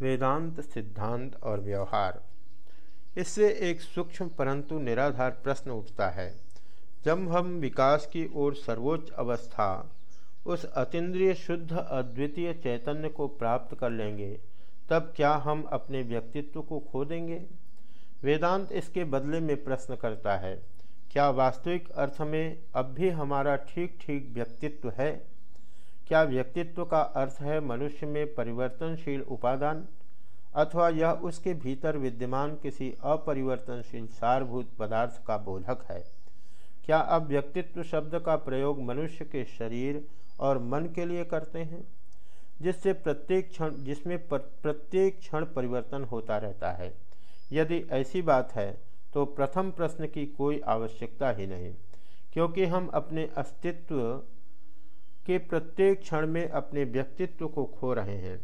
वेदांत सिद्धांत और व्यवहार। इससे एक सूक्ष्म परंतु निराधार प्रश्न उठता है, जब हम विकास की ओर सर्वोच्च अवस्था, उस अतीन्द्रिय शुद्ध अद्वितीय चैतन्य को प्राप्त कर लेंगे, तब क्या हम अपने व्यक्तित्व को खो देंगे? वेदांत इसके बदले में प्रश्न करता है, क्या वास्तविक अर्थ में अब भी हमारा ठीक ठीक व्यक्तित्व है? क्या व्यक्तित्व का अर्थ है मनुष्य में परिवर्तनशील उपादान? अथवा यह उसके भीतर विद्यमान किसी अपरिवर्तनशील सारभूत पदार्थ का बोधक है? क्या अब व्यक्तित्व शब्द का प्रयोग मनुष्य के शरीर और मन के लिए करते हैं, जिससे प्रत्येक क्षण, जिसमें प्रत्येक क्षण परिवर्तन होता रहता है? यदि ऐसी बात है तो प्रथम प्रश्न की कोई आवश्यकता ही नहीं, क्योंकि हम अपने अस्तित्व के प्रत्येक क्षण में अपने व्यक्तित्व को खो रहे हैं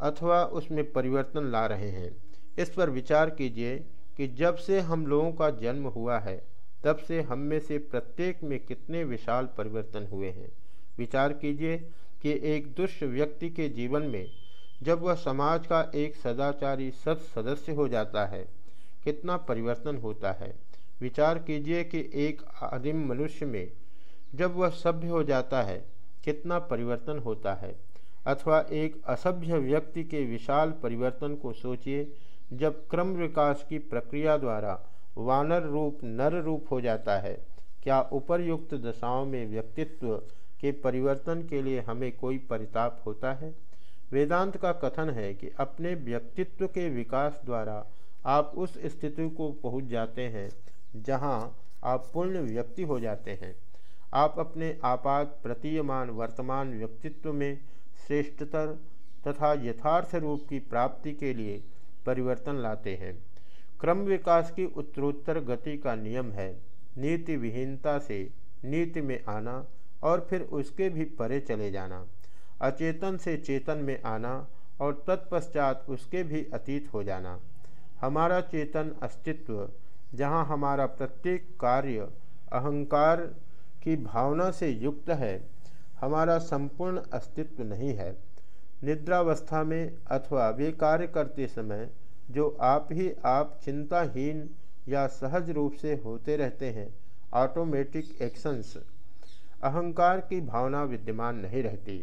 अथवा उसमें परिवर्तन ला रहे हैं। इस पर विचार कीजिए कि जब से हम लोगों का जन्म हुआ है, तब से हम में से प्रत्येक में कितने विशाल परिवर्तन हुए हैं। विचार कीजिए कि एक दुष्ट व्यक्ति के जीवन में जब वह समाज का एक सदाचारी सत सदस्य हो जाता है, कितना परिवर्तन होता है। विचार कीजिए कि एक आदिम मनुष्य में जब वह सभ्य हो जाता है कितना परिवर्तन होता है? अथवा एक असभ्य व्यक्ति के विशाल परिवर्तन को सोचिए, जब क्रम विकास की प्रक्रिया द्वारा वानर रूप, नर रूप हो जाता है, क्या उपरयुक्त दशाओं में व्यक्तित्व के परिवर्तन के लिए हमें कोई परिताप होता है? वेदांत का कथन है कि अपने व्यक्तित्व के विकास द्वारा आप उस स्थिति को पहुँच जाते हैं जहाँ आप पूर्ण व्यक्ति हो जाते हैं। आप अपने आपात, प्रतीयमान वर्तमान व्यक्तित्व में श्रेष्ठतर तथा यथार्थ रूप की प्राप्ति के लिए परिवर्तन लाते हैं। क्रम विकास की उत्तरोत्तर गति का नियम है, नीति विहीनता से नीति में आना और फिर उसके भी परे चले जाना, अचेतन से चेतन में आना और तत्पश्चात उसके भी अतीत हो जाना। हमारा चेतन अस्तित्व, जहाँ हमारा प्रत्येक कार्य अहंकार की भावना से युक्त है, हमारा संपूर्ण अस्तित्व नहीं है। निद्रावस्था में अथवा वे कार्य करते समय जो आप ही आप चिंताहीन या सहज रूप से होते रहते हैं ऑटोमेटिक एक्शंस अहंकार की भावना विद्यमान नहीं रहती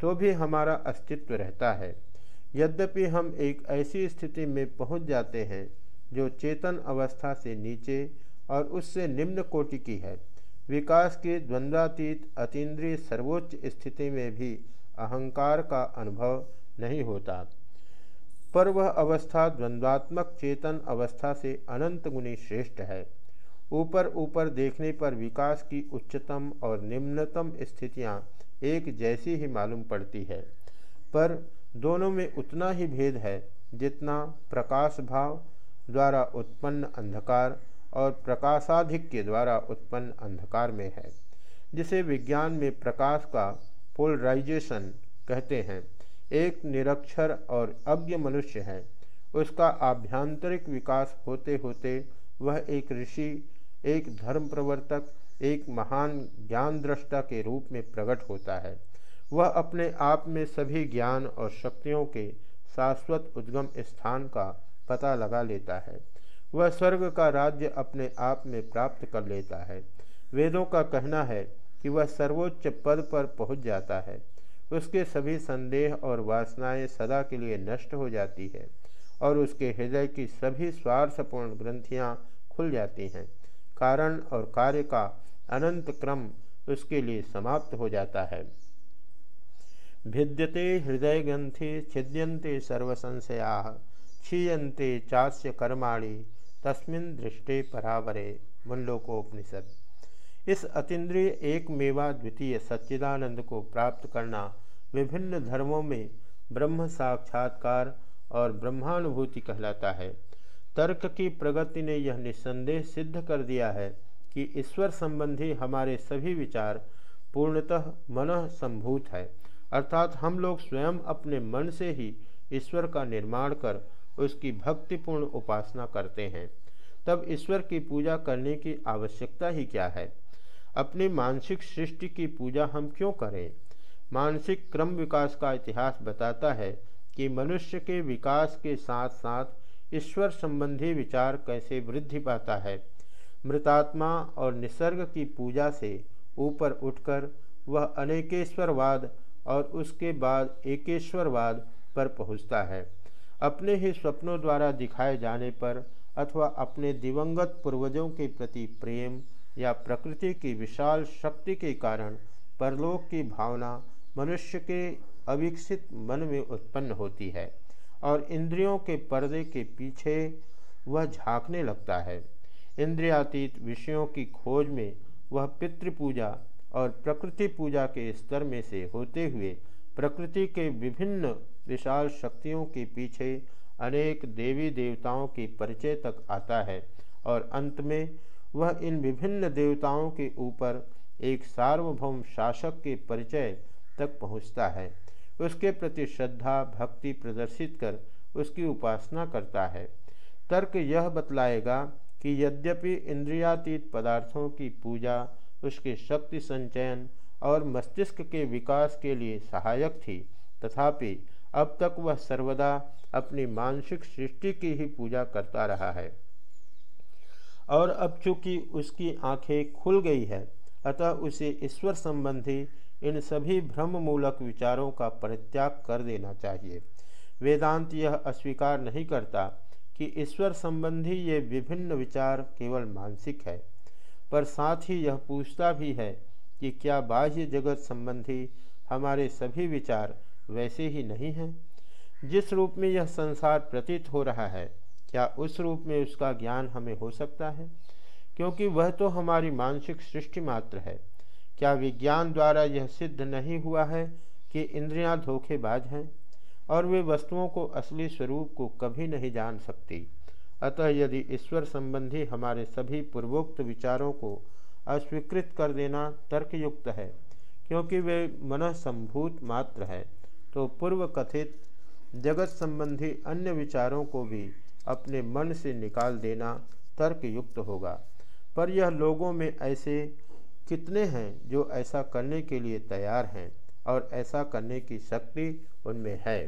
तो भी हमारा अस्तित्व रहता है। यद्यपि हम एक ऐसी स्थिति में पहुँच जाते हैं जो चेतन अवस्था से नीचे और उससे निम्न कोटि की है। विकास के द्वंद्वातीत अतीन्द्रिय सर्वोच्च स्थिति में भी अहंकार का अनुभव नहीं होता। पर वह अवस्था द्वंद्वात्मक चेतन अवस्था से अनंत गुणी श्रेष्ठ है। ऊपर ऊपर देखने पर विकास की उच्चतम और निम्नतम स्थितियाँ एक जैसी ही मालूम पड़ती है। पर दोनों में उतना ही भेद है जितना प्रकाश भाव द्वारा उत्पन्न अंधकार और प्रकाशाधिक्य द्वारा उत्पन्न अंधकार में है, जिसे विज्ञान में प्रकाश का पोलराइजेशन कहते हैं। एक निरक्षर और अज्ञ मनुष्य है। उसका आभ्यंतरिक विकास होते होते वह एक ऋषि, एक धर्म प्रवर्तक एक महान ज्ञान दृष्टा के रूप में प्रकट होता है। वह अपने आप में सभी ज्ञान और शक्तियों के शाश्वत उद्गम स्थान का पता लगा लेता है। वह स्वर्ग का राज्य अपने आप में प्राप्त कर लेता है। वेदों का कहना है कि वह सर्वोच्च पद पर पहुँच जाता है। उसके सभी संदेह और वासनाएँ सदा के लिए नष्ट हो जाती है और उसके हृदय की सभी स्वार्थपूर्ण ग्रंथियाँ खुल जाती हैं। कारण और कार्य का अनंत क्रम उसके लिए समाप्त हो जाता है। भिद्यते हृदय ग्रंथि छिद्यंते सर्वसंशया क्षीयते चास्य कर्माणि तस्मिन दृष्टि परावरे मुंडोकोपनिषद इस अतीन्द्रिय एक मेवा द्वितीय सच्चिदानंद को प्राप्त करना विभिन्न धर्मों में ब्रह्म साक्षात्कार और ब्रह्मानुभूति कहलाता है। तर्क की प्रगति ने यह निस्संदेह सिद्ध कर दिया है कि ईश्वर संबंधी हमारे सभी विचार पूर्णतः मन संभूत है। अर्थात हम लोग स्वयं अपने मन से ही ईश्वर का निर्माण कर उसकी भक्तिपूर्ण उपासना करते हैं। तब ईश्वर की पूजा करने की आवश्यकता ही क्या है? अपनी मानसिक सृष्टि की पूजा हम क्यों करें? मानसिक क्रम विकास का इतिहास बताता है कि मनुष्य के विकास के साथ साथ ईश्वर संबंधी विचार कैसे वृद्धि पाता है। मृतात्मा और निसर्ग की पूजा से ऊपर उठकर वह अनेकेश्वरवाद और उसके बाद एकेश्वरवाद पर पहुँचता है। अपने ही स्वप्नों द्वारा दिखाए जाने पर अथवा अपने दिवंगत पूर्वजों के प्रति प्रेम या प्रकृति की विशाल शक्ति के कारण परलोक की भावना मनुष्य के अविकसित मन में उत्पन्न होती है और इंद्रियों के पर्दे के पीछे वह झांकने लगता है। इंद्रियातीत विषयों की खोज में वह पितृपूजा और प्रकृति पूजा के स्तर में से होते हुए प्रकृति के विभिन्न विशाल शक्तियों के पीछे अनेक देवी देवताओं के परिचय तक आता है और अंत में वह इन विभिन्न देवताओं के ऊपर एक सार्वभौम शासक के परिचय तक पहुँचता है। उसके प्रति श्रद्धा, भक्ति प्रदर्शित कर उसकी उपासना करता है। तर्क यह बतलाएगा कि यद्यपि इंद्रियातीत पदार्थों की पूजा, उसके शक्ति संचयन और मस्तिष्क के विकास के लिए सहायक थी। तथापि, अब तक वह सर्वदा अपनी मानसिक सृष्टि की ही पूजा करता रहा है। और अब चूँकि उसकी आँखें खुल गई है, अतः उसे ईश्वर संबंधी इन सभी भ्रम मूलक विचारों का परित्याग कर देना चाहिए। वेदांत यह अस्वीकार नहीं करता कि ईश्वर संबंधी ये विभिन्न विचार केवल मानसिक है, पर साथ ही यह पूछता भी है कि क्या बाह्य जगत संबंधी हमारे सभी विचार वैसे ही नहीं हैं? जिस रूप में यह संसार प्रतीत हो रहा है, क्या उस रूप में उसका ज्ञान हमें हो सकता है? क्योंकि वह तो हमारी मानसिक सृष्टि मात्र है। क्या विज्ञान द्वारा यह सिद्ध नहीं हुआ है कि इंद्रियाँ धोखेबाज हैं, और वे वस्तुओं को असली स्वरूप को कभी नहीं जान सकती? अतः यदि ईश्वर संबंधी हमारे सभी पूर्वोक्त विचारों को अस्वीकृत कर देना तर्कयुक्त है, क्योंकि वे मन संभूत मात्र है। तो पूर्व कथित जगत संबंधी अन्य विचारों को भी अपने मन से निकाल देना तर्कयुक्त होगा। पर यह लोगों में ऐसे कितने हैं जो ऐसा करने के लिए तैयार हैं और ऐसा करने की शक्ति उनमें है?